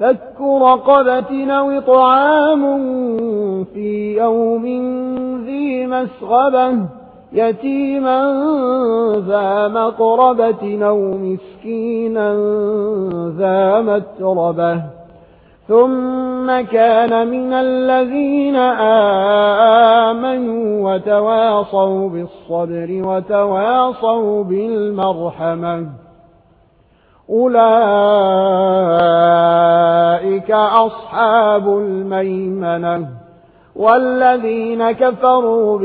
فك رقبة أو طعام في يوم ذي مسغبة يتيما ذا مقربة أو مسكينا ذا متربة. ثم كان من الذين آمنوا وتواصوا بالصبر وتواصوا بالمرحمة. أولئك أصحاب الميمنة والذين كفروا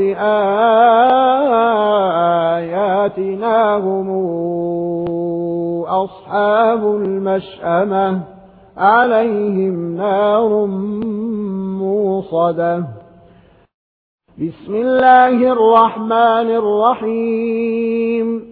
بآياتنا هم أصحاب المشأمة عليهم نار موصدة بسم الله الرحمن الرحيم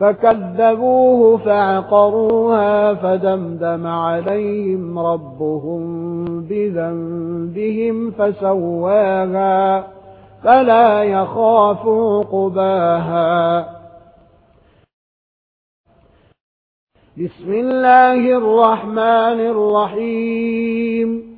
فكذبوه فعقروها فدمدم عليهم ربهم بذنبهم فسواها فلا يخاف عقباها بسم الله الرحمن الرحيم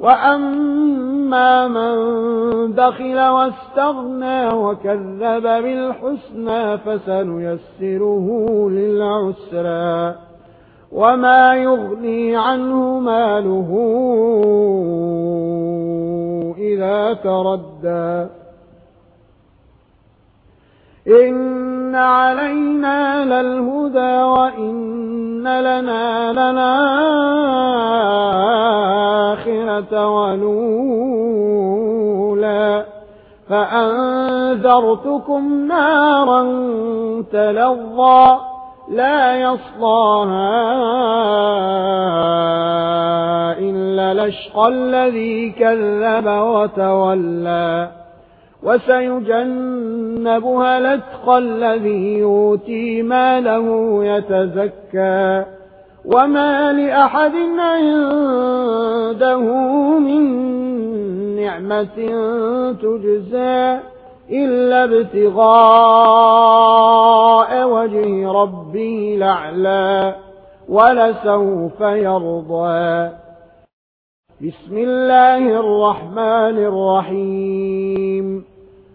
وأما من دخل واستغنى وكذب بالحسنى فسنيسره للعسرى وما يغني عنه ماله إذا تردى إن علينا للهدى وإن لنا لنا الصَّاخِرَةَ وَنُورًا فَأَنذَرْتُكُمْ نَارًا تَلَظَّى لَا يَصْلَاهَا إِلَّا لشق الَّذِي كَذَّبَ وَتَوَلَّى وَسَيُجَنَّبُهَا لتق الَّذِي يُؤْتِي مَالَهُ يَتَزَكَّى وما لأحد عنده من نعمة تجزى إلا ابتغاء وجه ربه لعلا ولسوف يرضى. بسم الله الرحمن الرحيم.